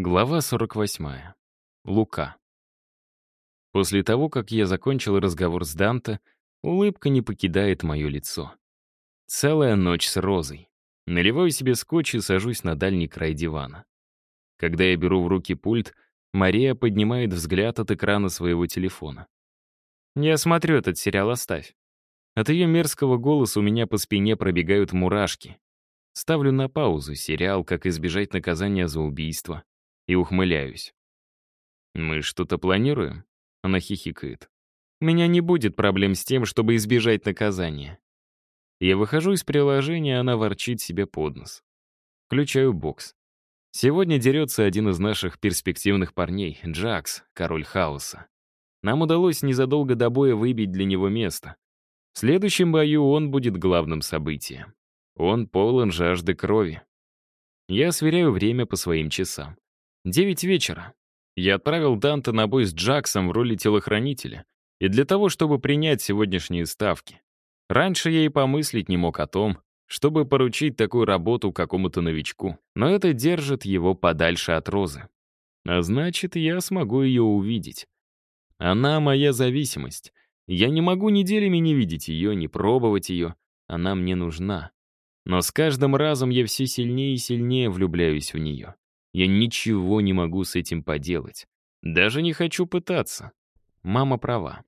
Глава 48. Лука. После того, как я закончил разговор с Данте, улыбка не покидает мое лицо. Целая ночь с розой. Наливаю себе скотч и сажусь на дальний край дивана. Когда я беру в руки пульт, Мария поднимает взгляд от экрана своего телефона. «Я смотрю этот сериал, оставь». От ее мерзкого голоса у меня по спине пробегают мурашки. Ставлю на паузу сериал «Как избежать наказания за убийство» и ухмыляюсь. «Мы что-то планируем?» Она хихикает. «У меня не будет проблем с тем, чтобы избежать наказания». Я выхожу из приложения, она ворчит себе под нос. Включаю бокс. Сегодня дерется один из наших перспективных парней, Джакс, король хаоса. Нам удалось незадолго до боя выбить для него место. В следующем бою он будет главным событием. Он полон жажды крови. Я сверяю время по своим часам. Девять вечера. Я отправил Данте на бой с Джаксом в роли телохранителя. И для того, чтобы принять сегодняшние ставки. Раньше я и помыслить не мог о том, чтобы поручить такую работу какому-то новичку. Но это держит его подальше от Розы. А значит, я смогу ее увидеть. Она моя зависимость. Я не могу неделями не видеть ее, не пробовать ее. Она мне нужна. Но с каждым разом я все сильнее и сильнее влюбляюсь в нее. Я ничего не могу с этим поделать. Даже не хочу пытаться. Мама права.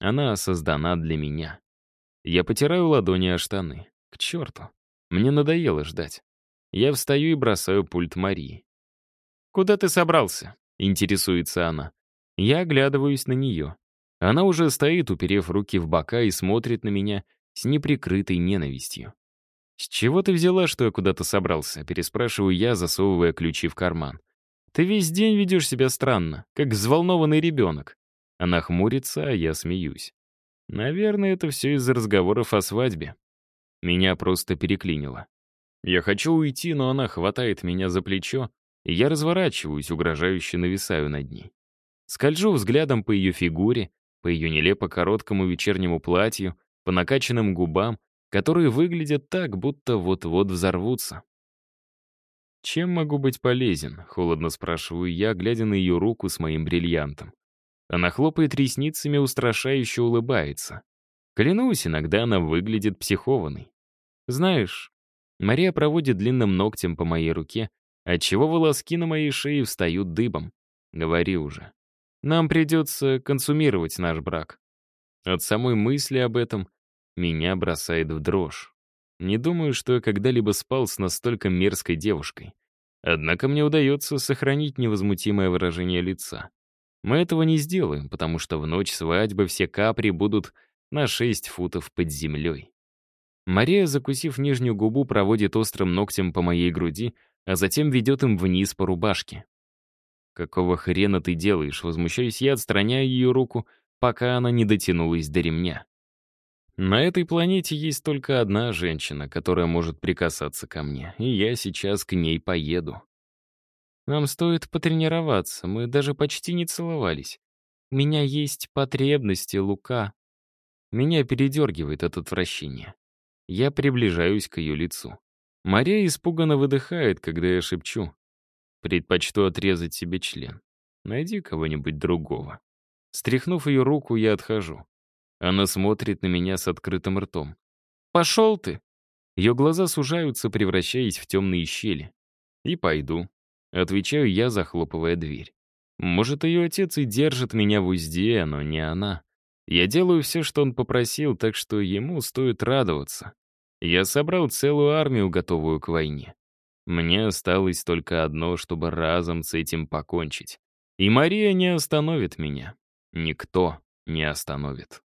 Она создана для меня. Я потираю ладони о штаны. К черту. Мне надоело ждать. Я встаю и бросаю пульт Марии. «Куда ты собрался?» — интересуется она. Я оглядываюсь на нее. Она уже стоит, уперев руки в бока и смотрит на меня с неприкрытой ненавистью. «С чего ты взяла, что я куда-то собрался?» — переспрашиваю я, засовывая ключи в карман. «Ты весь день ведешь себя странно, как взволнованный ребенок». Она хмурится, а я смеюсь. Наверное, это все из-за разговоров о свадьбе. Меня просто переклинило. Я хочу уйти, но она хватает меня за плечо, и я разворачиваюсь, угрожающе нависаю над ней. Скольжу взглядом по ее фигуре, по ее нелепо короткому вечернему платью, по накачанным губам, которые выглядят так, будто вот-вот взорвутся. «Чем могу быть полезен?» — холодно спрашиваю я, глядя на ее руку с моим бриллиантом. Она хлопает ресницами, устрашающе улыбается. Клянусь, иногда она выглядит психованной. Знаешь, Мария проводит длинным ногтем по моей руке, отчего волоски на моей шее встают дыбом. Говори уже. Нам придется консумировать наш брак. От самой мысли об этом меня бросает в дрожь. Не думаю, что я когда-либо спал с настолько мерзкой девушкой. Однако мне удается сохранить невозмутимое выражение лица. Мы этого не сделаем, потому что в ночь свадьбы все капри будут на 6 футов под землей. Мария, закусив нижнюю губу, проводит острым ногтем по моей груди, а затем ведет им вниз по рубашке. «Какого хрена ты делаешь?» Возмущаюсь я, отстраняя ее руку, пока она не дотянулась до ремня. На этой планете есть только одна женщина, которая может прикасаться ко мне, и я сейчас к ней поеду. Нам стоит потренироваться, мы даже почти не целовались. У меня есть потребности, Лука. Меня передергивает от отвращения. Я приближаюсь к ее лицу. Мария испуганно выдыхает, когда я шепчу. Предпочту отрезать себе член. Найди кого-нибудь другого. Стряхнув ее руку, я отхожу. Она смотрит на меня с открытым ртом. «Пошел ты!» Ее глаза сужаются, превращаясь в темные щели. «И пойду», — отвечаю я, захлопывая дверь. «Может, ее отец и держит меня в узде, но не она. Я делаю все, что он попросил, так что ему стоит радоваться. Я собрал целую армию, готовую к войне. Мне осталось только одно, чтобы разом с этим покончить. И Мария не остановит меня. Никто не остановит.